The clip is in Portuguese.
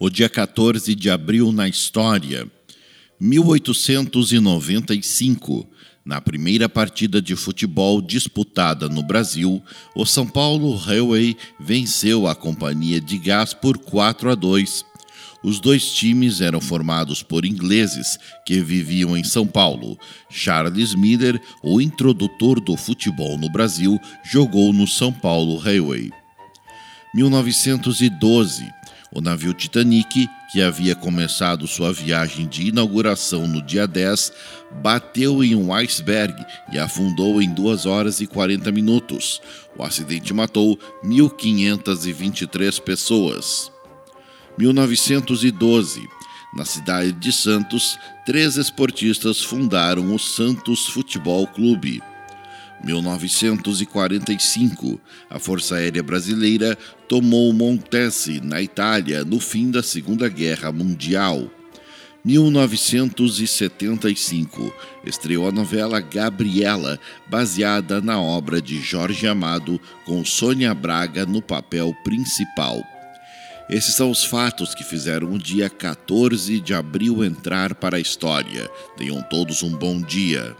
O dia 14 de abril na história. 1895. Na primeira partida de futebol disputada no Brasil, o São Paulo Railway venceu a Companhia de Gás por 4 a 2. Os dois times eram formados por ingleses que viviam em São Paulo. Charles Miller, o introdutor do futebol no Brasil, jogou no São Paulo Railway. 1912 o navio Titanic, que havia começado sua viagem de inauguração no dia 10, bateu em um iceberg e afundou em 2 horas e 40 minutos. O acidente matou 1.523 pessoas. 1912. Na cidade de Santos, três esportistas fundaram o Santos Futebol Clube. 1945, a Força Aérea Brasileira tomou Montese, na Itália, no fim da Segunda Guerra Mundial. 1975, estreou a novela Gabriela, baseada na obra de Jorge Amado, com Sônia Braga no papel principal. Esses são os fatos que fizeram o dia 14 de abril entrar para a história. Tenham todos um bom dia.